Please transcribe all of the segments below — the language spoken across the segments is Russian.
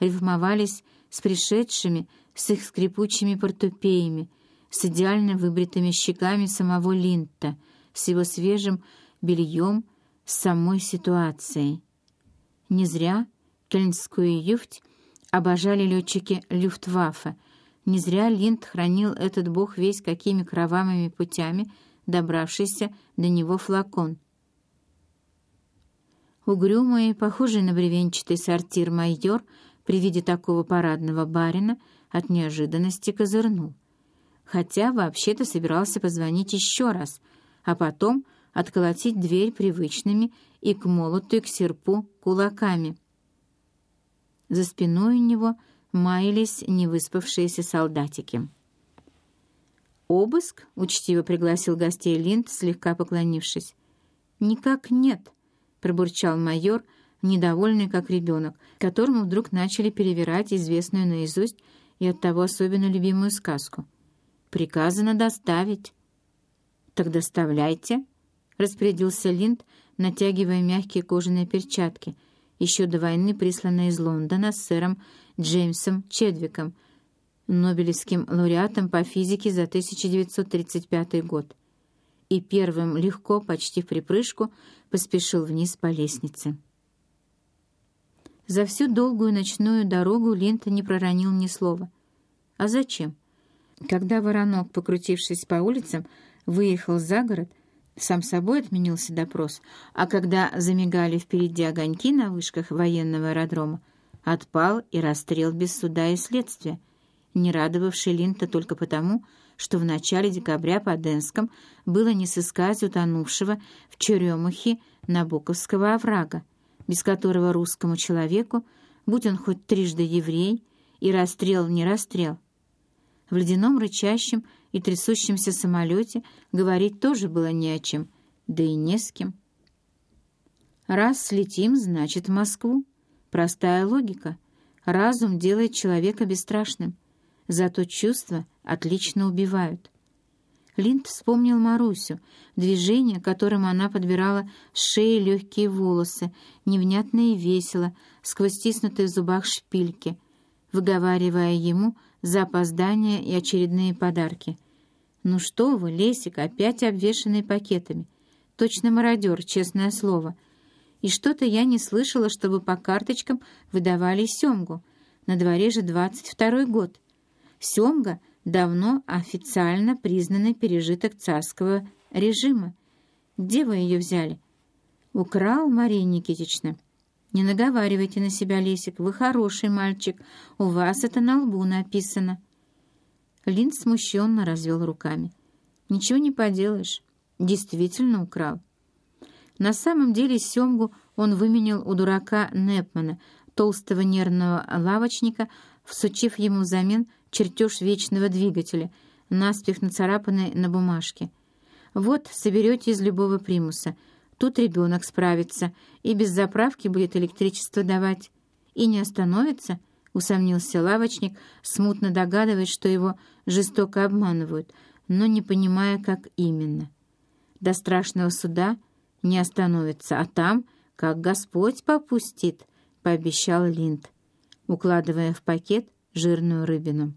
рифмовались с пришедшими, с их скрипучими портупеями, с идеально выбритыми щеками самого Линта, с его свежим бельем, с самой ситуацией. Не зря кельнскую юфть обожали летчики Люфтваффе, не зря Линд хранил этот бог весь какими кровавыми путями, добравшийся до него флакон. Угрюмый, похожий на бревенчатый сортир майор при виде такого парадного барина от неожиданности козырнул. Хотя вообще-то собирался позвонить еще раз, а потом отколотить дверь привычными и к молоту, и к серпу кулаками. За спиной у него — маялись невыспавшиеся солдатики. «Обыск?» — учтиво пригласил гостей Линд, слегка поклонившись. «Никак нет», — пробурчал майор, недовольный как ребенок, которому вдруг начали перевирать известную наизусть и оттого особенно любимую сказку. «Приказано доставить». «Так доставляйте», — распорядился Линд, натягивая мягкие кожаные перчатки, еще до войны присланные из Лондона с сэром Джеймсом Чедвиком, Нобелевским лауреатом по физике за 1935 год, и первым легко, почти в припрыжку, поспешил вниз по лестнице. За всю долгую ночную дорогу Линта не проронил ни слова. А зачем? Когда воронок, покрутившись по улицам, выехал за город, сам собой отменился допрос, а когда замигали впереди огоньки на вышках военного аэродрома, отпал и расстрел без суда и следствия, не радовавший Линта только потому, что в начале декабря по Денском было не сыскать утонувшего в Черемухе Набоковского оврага, без которого русскому человеку, будь он хоть трижды еврей, и расстрел не расстрел. В ледяном рычащем и трясущемся самолете говорить тоже было не о чем, да и не с кем. Раз слетим, значит, в Москву. Простая логика. Разум делает человека бесстрашным, зато чувства отлично убивают. Линд вспомнил Марусю, движение, которым она подбирала с шеи легкие волосы, невнятно и весело, сквозь стиснутые в зубах шпильки, выговаривая ему за опоздание и очередные подарки. «Ну что вы, Лесик, опять обвешанный пакетами. Точно мародер, честное слово». И что-то я не слышала, чтобы по карточкам выдавали семгу. На дворе же 22 год. Семга — давно официально признанный пережиток царского режима. Где вы ее взяли? Украл, Мария Никитична. Не наговаривайте на себя, Лесик, вы хороший мальчик. У вас это на лбу написано. Лин смущенно развел руками. Ничего не поделаешь. Действительно украл. На самом деле семгу он выменил у дурака Непмана, толстого нервного лавочника, всучив ему взамен чертеж вечного двигателя, наспех нацарапанный на бумажке. «Вот, соберете из любого примуса. Тут ребенок справится, и без заправки будет электричество давать. И не остановится?» — усомнился лавочник, смутно догадываясь, что его жестоко обманывают, но не понимая, как именно. До страшного суда — не остановится, а там, как Господь попустит, — пообещал Линд, укладывая в пакет жирную рыбину.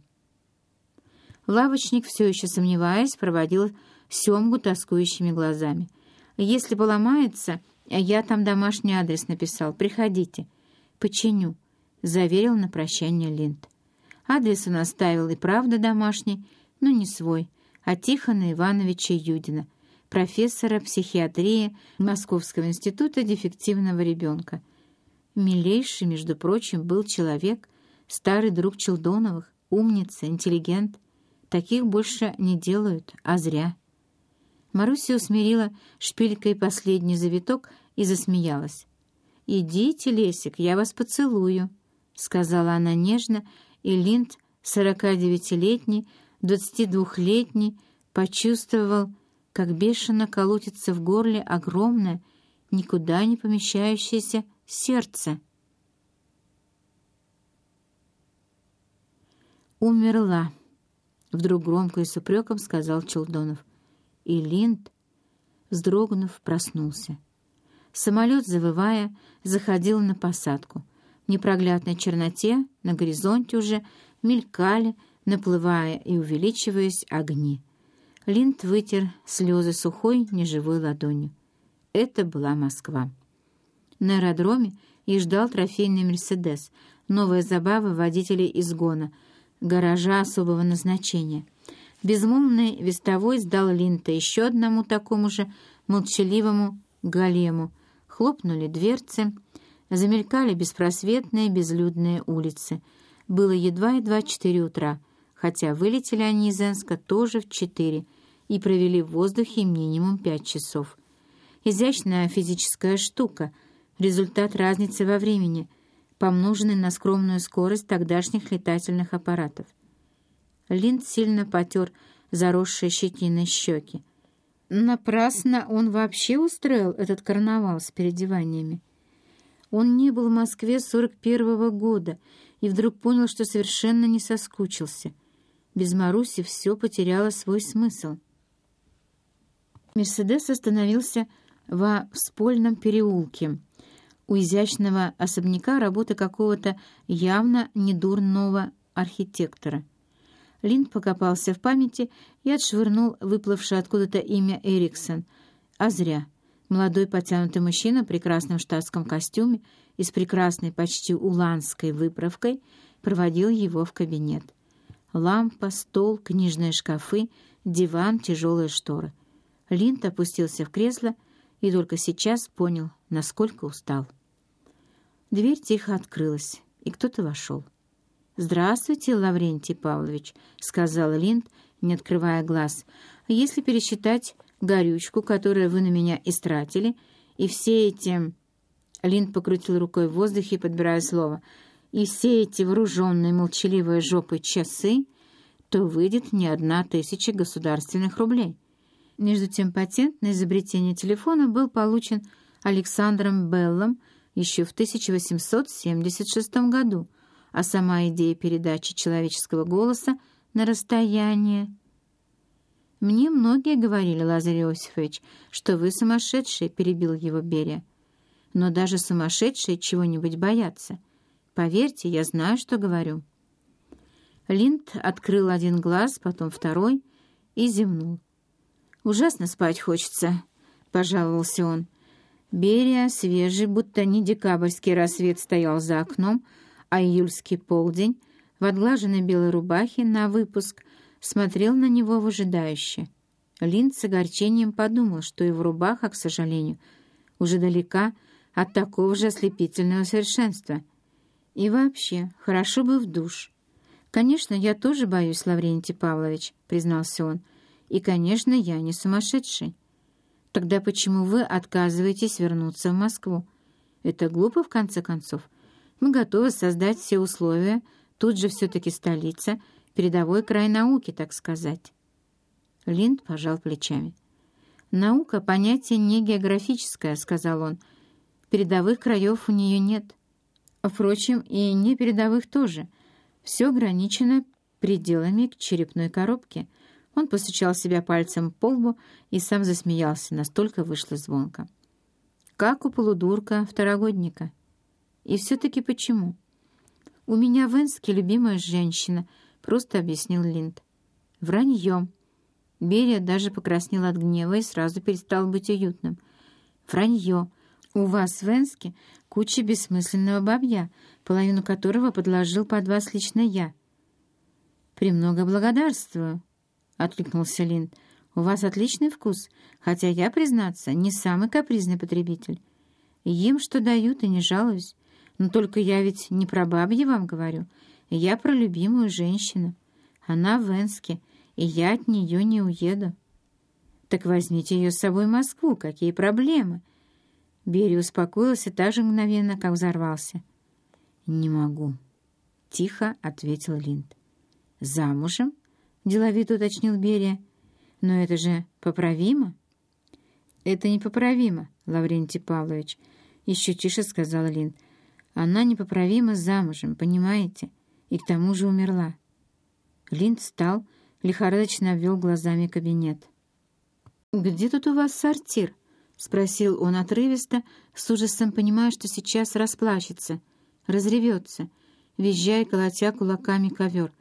Лавочник, все еще сомневаясь, проводил семгу тоскующими глазами. «Если поломается, я там домашний адрес написал, приходите. Починю», — заверил на прощание Линд. Адрес он оставил и правда домашний, но не свой, а Тихона Ивановича Юдина — профессора психиатрии Московского института дефективного ребенка. Милейший, между прочим, был человек, старый друг Челдоновых, умница, интеллигент. Таких больше не делают, а зря. Маруся усмирила шпилькой последний завиток и засмеялась. «Идите, Лесик, я вас поцелую», — сказала она нежно, и Линд, сорока девятилетний, двадцати двухлетний, почувствовал, как бешено колотится в горле огромное, никуда не помещающееся сердце. «Умерла», — вдруг громко и с упреком сказал Челдонов. И Линд, вздрогнув, проснулся. Самолет, завывая, заходил на посадку. непроглядной черноте на горизонте уже мелькали, наплывая и увеличиваясь огни. Линд вытер слезы сухой, неживой ладонью. Это была Москва. На аэродроме их ждал трофейный «Мерседес», новая забава водителей изгона, гаража особого назначения. Безмолвный вестовой сдал Линта еще одному такому же молчаливому голему. Хлопнули дверцы, замелькали беспросветные безлюдные улицы. Было едва-едва четыре утра, хотя вылетели они из Энска тоже в четыре и провели в воздухе минимум пять часов. Изящная физическая штука, результат разницы во времени, помноженный на скромную скорость тогдашних летательных аппаратов. Линд сильно потер заросшие щетиной щеки. Напрасно он вообще устроил этот карнавал с переодеваниями. Он не был в Москве с 41-го года и вдруг понял, что совершенно не соскучился. Без Маруси все потеряло свой смысл. Мерседес остановился во Вспольном переулке, у изящного особняка работы какого-то явно недурного архитектора. Линд покопался в памяти и отшвырнул выплывшее откуда-то имя Эриксон. А зря. Молодой потянутый мужчина в прекрасном штатском костюме и с прекрасной почти уланской выправкой проводил его в кабинет. Лампа, стол, книжные шкафы, диван, тяжелые шторы. Линд опустился в кресло и только сейчас понял, насколько устал. Дверь тихо открылась, и кто-то вошел. «Здравствуйте, Лаврентий Павлович», — сказал Линд, не открывая глаз. «Если пересчитать горючку, которую вы на меня истратили, и все эти...» Линд покрутил рукой в воздухе, подбирая слово. «И все эти вооруженные молчаливые жопы часы, то выйдет не одна тысяча государственных рублей». Между тем патент на изобретение телефона был получен Александром Беллом еще в 1876 году, а сама идея передачи человеческого голоса на расстояние... «Мне многие говорили, Лазарь Иосифович, что вы сумасшедший», — перебил его Берия. «Но даже сумасшедшие чего-нибудь боятся. Поверьте, я знаю, что говорю». Линд открыл один глаз, потом второй и зевнул. «Ужасно спать хочется», — пожаловался он. Берия, свежий, будто не декабрьский рассвет стоял за окном, а июльский полдень, в отглаженной белой рубахе на выпуск, смотрел на него выжидающе. Линд с огорчением подумал, что его рубаха, к сожалению, уже далека от такого же ослепительного совершенства. И вообще, хорошо бы в душ. «Конечно, я тоже боюсь, Лаврентий Павлович», — признался он, — и, конечно, я не сумасшедший. Тогда почему вы отказываетесь вернуться в Москву? Это глупо, в конце концов. Мы готовы создать все условия, тут же все-таки столица, передовой край науки, так сказать. Линд пожал плечами. «Наука — понятие не географическое», — сказал он. «Передовых краев у нее нет. Впрочем, и не передовых тоже. Все ограничено пределами черепной коробке». Он постучал себя пальцем по лбу и сам засмеялся, настолько вышло звонко. Как у полудурка второгодника. И все-таки почему? «У меня в Энске любимая женщина», — просто объяснил Линд. «Вранье». Берия даже покраснел от гнева и сразу перестал быть уютным. «Вранье. У вас в Энске куча бессмысленного бабья, половину которого подложил под вас лично я». «Премного благодарствую», — откликнулся Лин. «У вас отличный вкус, хотя я, признаться, не самый капризный потребитель. Ем, что дают, и не жалуюсь. Но только я ведь не про бабье вам говорю. Я про любимую женщину. Она в Энске, и я от нее не уеду». «Так возьмите ее с собой в Москву. Какие проблемы?» Берри успокоился так же мгновенно, как взорвался. «Не могу», — тихо ответил Линд. «Замужем?» — деловито уточнил Берия. «Но это же поправимо?» «Это непоправимо, Лаврентий Павлович», — еще тише сказала Лин. «Она непоправимо замужем, понимаете? И к тому же умерла». Лин встал, лихорадочно обвел глазами кабинет. «Где тут у вас сортир?» — спросил он отрывисто, с ужасом понимая, что сейчас расплачется. разревется, визжая, колотя кулаками ковер.